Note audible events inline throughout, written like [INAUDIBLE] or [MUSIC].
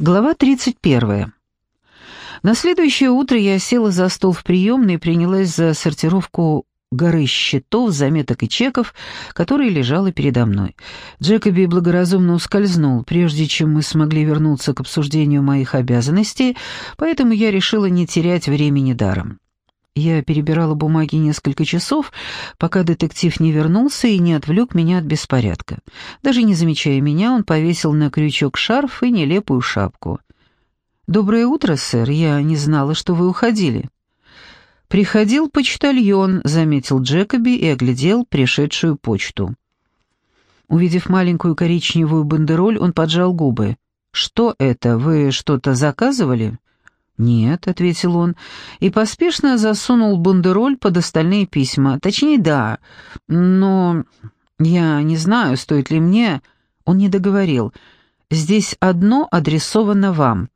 Глава 31. На следующее утро я села за стол в приемной и принялась за сортировку горы счетов, заметок и чеков, которые лежала передо мной. Джекоби благоразумно ускользнул, прежде чем мы смогли вернуться к обсуждению моих обязанностей, поэтому я решила не терять времени даром. Я перебирала бумаги несколько часов, пока детектив не вернулся и не отвлек меня от беспорядка. Даже не замечая меня, он повесил на крючок шарф и нелепую шапку. «Доброе утро, сэр. Я не знала, что вы уходили». «Приходил почтальон», — заметил Джекоби и оглядел пришедшую почту. Увидев маленькую коричневую бандероль, он поджал губы. «Что это? Вы что-то заказывали?» «Нет», — ответил он, и поспешно засунул бандероль под остальные письма. «Точнее, да, но я не знаю, стоит ли мне...» Он не договорил. «Здесь одно адресовано вам».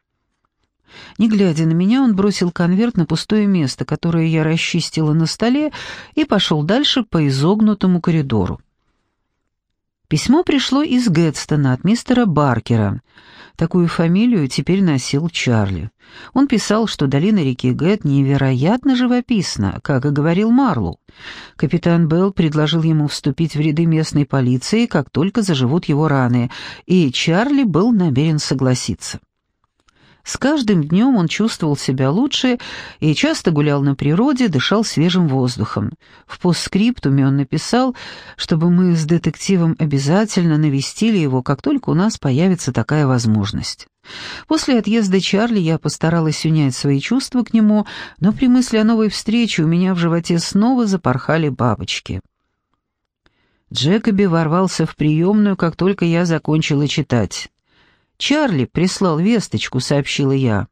Не глядя на меня, он бросил конверт на пустое место, которое я расчистила на столе, и пошел дальше по изогнутому коридору. Письмо пришло из Гэтстона от мистера Баркера — Такую фамилию теперь носил Чарли. Он писал, что долина реки Гэт невероятно живописна, как и говорил Марлоу. Капитан Белл предложил ему вступить в ряды местной полиции, как только заживут его раны, и Чарли был намерен согласиться. С каждым днем он чувствовал себя лучше и часто гулял на природе, дышал свежим воздухом. В постскриптуме он написал, чтобы мы с детективом обязательно навестили его, как только у нас появится такая возможность. После отъезда Чарли я постаралась унять свои чувства к нему, но при мысли о новой встрече у меня в животе снова запорхали бабочки. Джекоби ворвался в приемную, как только я закончила читать. «Чарли прислал весточку», — сообщила я.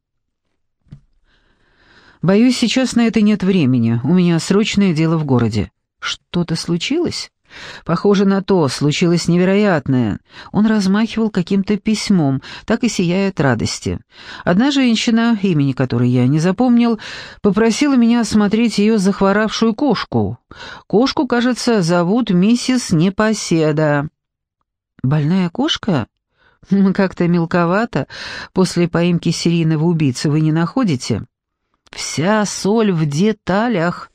«Боюсь, сейчас на это нет времени. У меня срочное дело в городе». «Что-то случилось?» «Похоже на то, случилось невероятное». Он размахивал каким-то письмом, так и сияя от радости. Одна женщина, имени которой я не запомнил, попросила меня осмотреть ее захворавшую кошку. Кошку, кажется, зовут миссис Непоседа. «Больная кошка?» [LAUGHS] Как-то мелковато после поимки серийного убийцы вы не находите? Вся соль в деталях.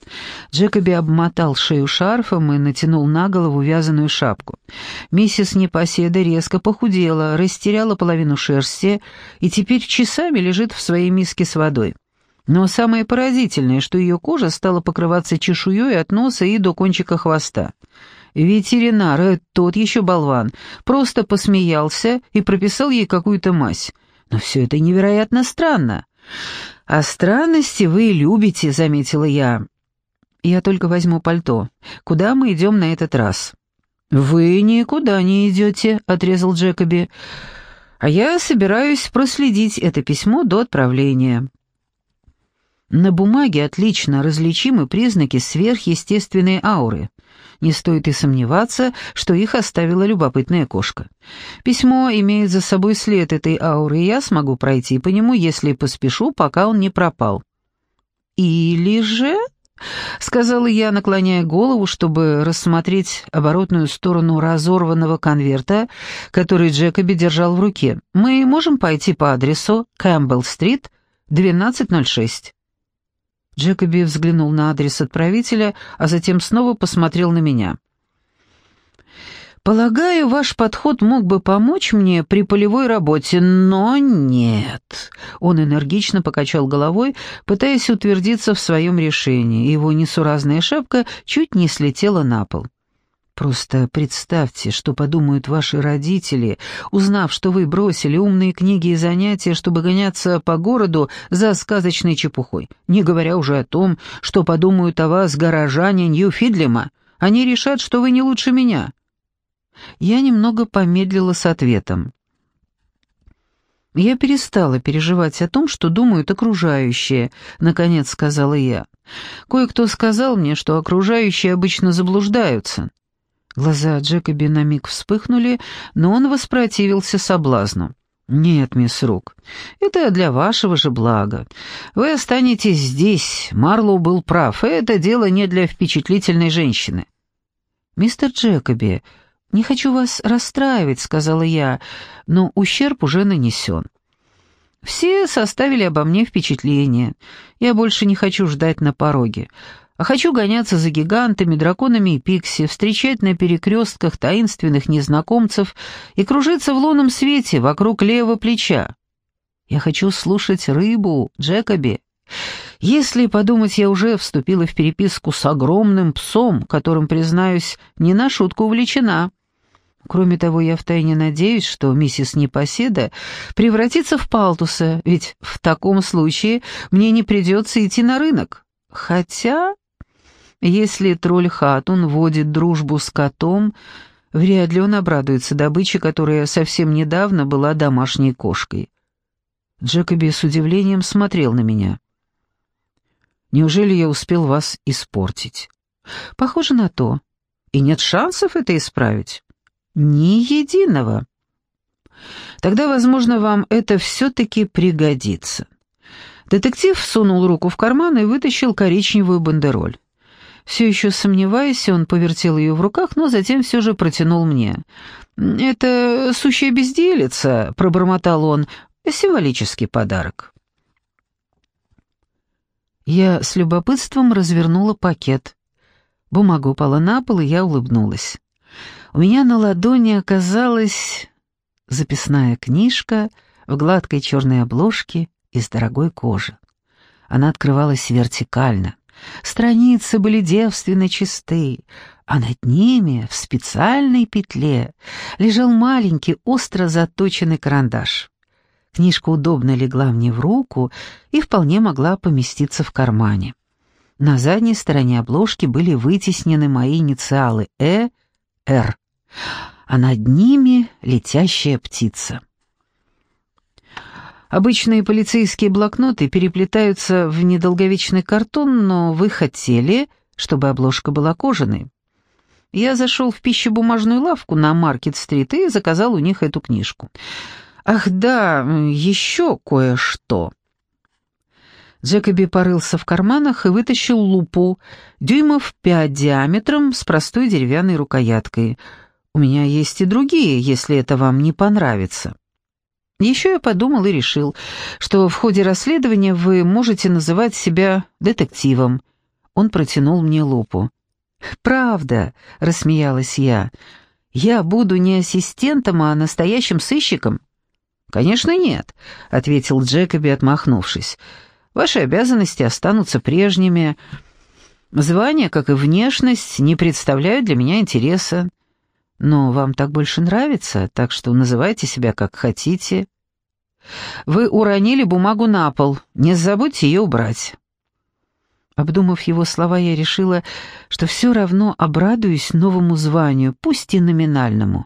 Джекоби обмотал шею шарфом и натянул на голову вязаную шапку. Миссис Непоседа резко похудела, растеряла половину шерсти и теперь часами лежит в своей миске с водой. Но самое поразительное, что ее кожа стала покрываться чешуей от носа и до кончика хвоста. Ветеринар, э, тот еще болван, просто посмеялся и прописал ей какую-то мазь. Но все это невероятно странно. «А странности вы любите», — заметила я. «Я только возьму пальто. Куда мы идем на этот раз?» «Вы никуда не идете», — отрезал Джекоби. «А я собираюсь проследить это письмо до отправления». На бумаге отлично различимы признаки сверхъестественной ауры — не стоит и сомневаться, что их оставила любопытная кошка. Письмо имеет за собой след этой ауры, и я смогу пройти по нему, если поспешу, пока он не пропал. «Или же...» — сказала я, наклоняя голову, чтобы рассмотреть оборотную сторону разорванного конверта, который Джекоби держал в руке. «Мы можем пойти по адресу Кэмпбелл-стрит, 1206». Джекоби взглянул на адрес отправителя, а затем снова посмотрел на меня. «Полагаю, ваш подход мог бы помочь мне при полевой работе, но нет». Он энергично покачал головой, пытаясь утвердиться в своем решении. Его несуразная шапка чуть не слетела на пол. Просто представьте, что подумают ваши родители, узнав, что вы бросили умные книги и занятия, чтобы гоняться по городу за сказочной чепухой, не говоря уже о том, что подумают о вас горожане Нью-Фидлема. Они решат, что вы не лучше меня. Я немного помедлила с ответом. «Я перестала переживать о том, что думают окружающие», — наконец сказала я. «Кое-кто сказал мне, что окружающие обычно заблуждаются». Глаза Джекоби на миг вспыхнули, но он воспротивился соблазну. «Нет, мисс Рук, это для вашего же блага. Вы останетесь здесь, Марлоу был прав, это дело не для впечатлительной женщины». «Мистер Джекоби, не хочу вас расстраивать», — сказала я, — «но ущерб уже нанесен». Все составили обо мне впечатление. Я больше не хочу ждать на пороге, а хочу гоняться за гигантами, драконами и пикси, встречать на перекрестках таинственных незнакомцев и кружиться в лунном свете вокруг левого плеча. Я хочу слушать рыбу, Джекоби. Если подумать, я уже вступила в переписку с огромным псом, которым, признаюсь, не на шутку увлечена. Кроме того, я втайне надеюсь, что миссис Непоседа превратится в палтуса, ведь в таком случае мне не придется идти на рынок. Хотя, если тролль Хатун водит дружбу с котом, вряд ли он обрадуется добыче, которая совсем недавно была домашней кошкой. Джекоби с удивлением смотрел на меня. «Неужели я успел вас испортить?» «Похоже на то. И нет шансов это исправить?» Ни единого. Тогда, возможно, вам это все-таки пригодится. Детектив сунул руку в карман и вытащил коричневую бандероль. Все еще сомневаясь, он повертел ее в руках, но затем все же протянул мне. «Это сущая безделица», — пробормотал он, — «символический подарок». Я с любопытством развернула пакет. Бумага упала на пол, и я улыбнулась. У меня на ладони оказалась записная книжка в гладкой черной обложке из дорогой кожи. Она открывалась вертикально. Страницы были девственно чисты, а над ними, в специальной петле, лежал маленький остро заточенный карандаш. Книжка удобно легла мне в руку и вполне могла поместиться в кармане. На задней стороне обложки были вытеснены мои инициалы «Э», «Р» а над ними летящая птица. Обычные полицейские блокноты переплетаются в недолговечный картон, но вы хотели, чтобы обложка была кожаной. Я зашел в пищебумажную лавку на Маркет-стрит и заказал у них эту книжку. Ах да, еще кое-что. Джекоби порылся в карманах и вытащил лупу, дюймов пять диаметром с простой деревянной рукояткой — у меня есть и другие, если это вам не понравится. Еще я подумал и решил, что в ходе расследования вы можете называть себя детективом. Он протянул мне лупу. «Правда», — рассмеялась я, — «я буду не ассистентом, а настоящим сыщиком». «Конечно нет», — ответил Джекоби, отмахнувшись. «Ваши обязанности останутся прежними. Звание, как и внешность, не представляют для меня интереса. Но вам так больше нравится, так что называйте себя как хотите. Вы уронили бумагу на пол, не забудьте ее убрать». Обдумав его слова, я решила, что все равно обрадуюсь новому званию, пусть и номинальному.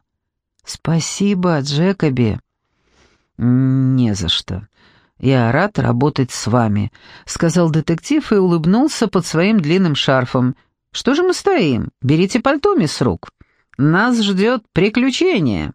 «Спасибо, Джекоби». «Не за что. Я рад работать с вами», — сказал детектив и улыбнулся под своим длинным шарфом. «Что же мы стоим? Берите пальто, мисс Рук». Нас ждет приключение».